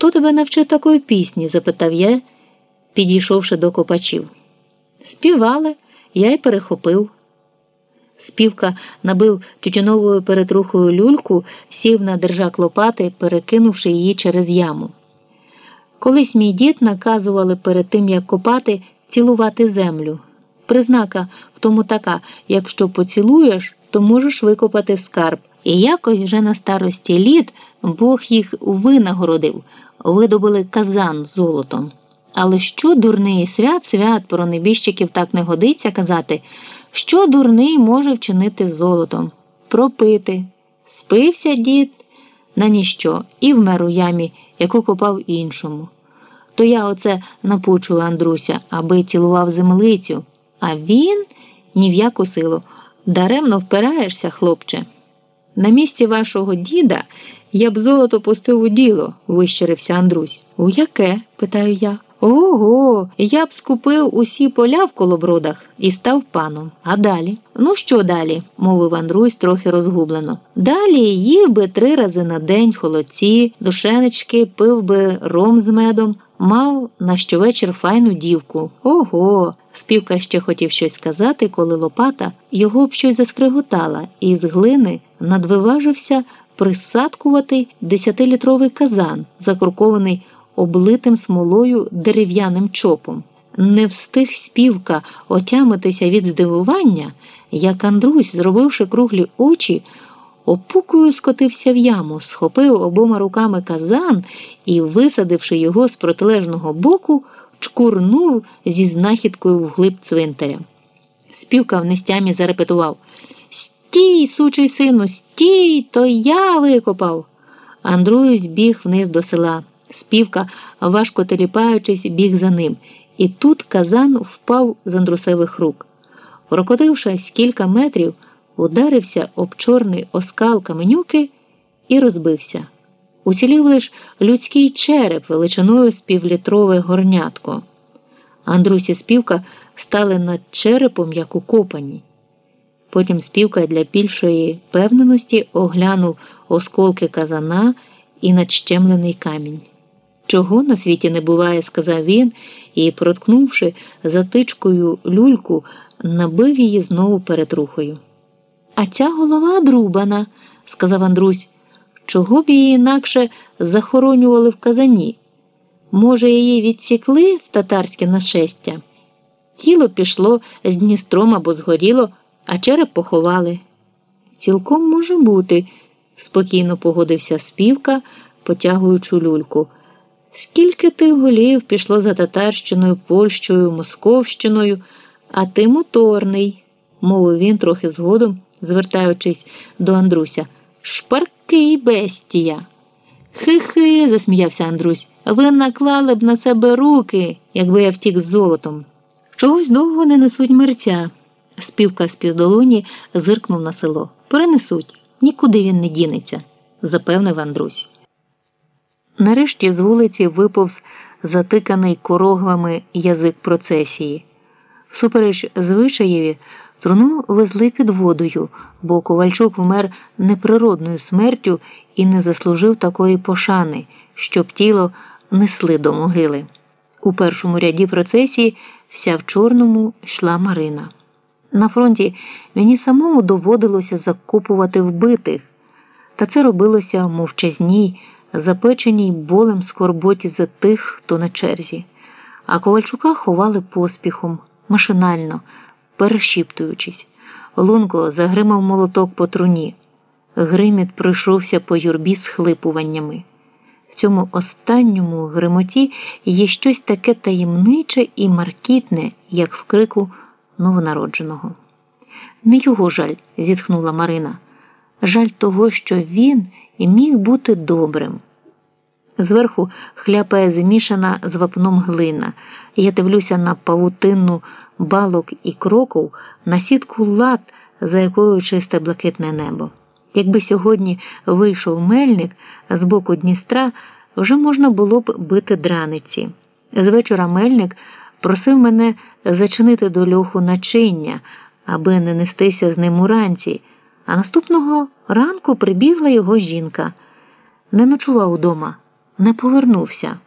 Хто тебе навчив такої пісні? запитав я, підійшовши до копачів. Співали, я й перехопив. Співка набив тютюновою перетрухою люльку, сів на держак лопати, перекинувши її через яму. Колись мій дід наказували перед тим, як копати, цілувати землю. Признака в тому така, якщо поцілуєш, то можеш викопати скарб. І якось вже на старості літ Бог їх винагородив, видобили казан золотом. Але що дурний свят, свят про небіжчиків так не годиться казати, що дурний може вчинити з золотом? Пропити. Спився дід на ніщо і вмер у ямі, яку копав іншому. То я оце напучую Андруся, аби цілував землицю, а він ні в яку силу. Даремно впираєшся, хлопче. На місці вашого діда я б золото пустив у діло, вищерився Андрусь. У яке? питаю я. Ого, я б скупив усі поля в колобродах і став паном. А далі? Ну що далі? мовив Андрусь трохи розгублено. Далі їв би три рази на день холодці, душенички, пив би ром з медом, мав на щовечір файну дівку. Ого. Співка ще хотів щось сказати, коли Лопата його б щось заскриготала, і з глини надвиважився присадкувати десятилітровий казан, закрукований облитим смолою дерев'яним чопом. Не встиг співка отямитися від здивування, як Андрусь, зробивши круглі очі, опукою скотився в яму, схопив обома руками казан і, висадивши його з протилежного боку, чкурнув зі знахідкою вглиб цвинтаря. Співка в нестямі зарепетував Стій, сучий сину, стій, то я викопав. Андруюсь біг вниз до села. Співка, важко теліпаючись, біг за ним, і тут казан впав з андрусевих рук. Прокотившись кілька метрів, ударився об чорний оскал каменюки і розбився. Уцілів лиш людський череп величиною з півлітрове горнятко. Андрусі співка стали над черепом, як укопані. Потім співка для більшої певненості оглянув осколки казана і надщемлений камінь. Чого на світі не буває, сказав він і, проткнувши затичкою люльку, набив її знову перед рухою. А ця голова друбана, сказав Андрусь. Чого б її інакше захоронювали в казані? Може, її відсікли в татарське нашестя? Тіло пішло з Дністром або згоріло, а череп поховали. Цілком може бути, спокійно погодився співка, потягуючи люльку. Скільки тих голів пішло за Татарщиною, Польщею, Московщиною, а ти моторний, мовив він трохи згодом, звертаючись до Андруся. Шпаркий бестія. Хи-хи, засміявся Андрусь. Ви наклали б на себе руки, якби я втік з золотом. Чогось довго не несуть мерця. Співка з піздолоні зиркнув на село. Перенесуть, нікуди він не дінеться, запевнив Андрусь. Нарешті з вулиці виповз затиканий корогвами язик процесії. Всупереч звичаєві, труну везли під водою, бо Ковальчук вмер неприродною смертю і не заслужив такої пошани, щоб тіло несли до могили. У першому ряді процесії вся в чорному йшла Марина. На фронті мені самому доводилося закопувати вбитих, та це робилося мовчазній запеченій болем скорботі за тих, хто на черзі, а Ковальчука ховали поспіхом, машинально, перешіптуючись. Лунко загримав молоток по труні. Гриміт пройшовся по юрбі з хлипуваннями. В цьому останньому гримоті є щось таке таємниче і маркітне, як в крику новонародженого. Не його жаль, зітхнула Марина. Жаль того, що він і міг бути добрим. Зверху хляпає змішана з вапном глина. Я дивлюся на павутинну балок і кроков, на сітку лад, за якою чисте блакитне небо. Якби сьогодні вийшов мельник з боку Дністра, вже можна було б бити драниці. З вечора мельник просив мене зачинити до льоху начиння, аби не нестися з ним уранці. А наступного ранку прибігла його жінка. Не ночував удома. не повернувся.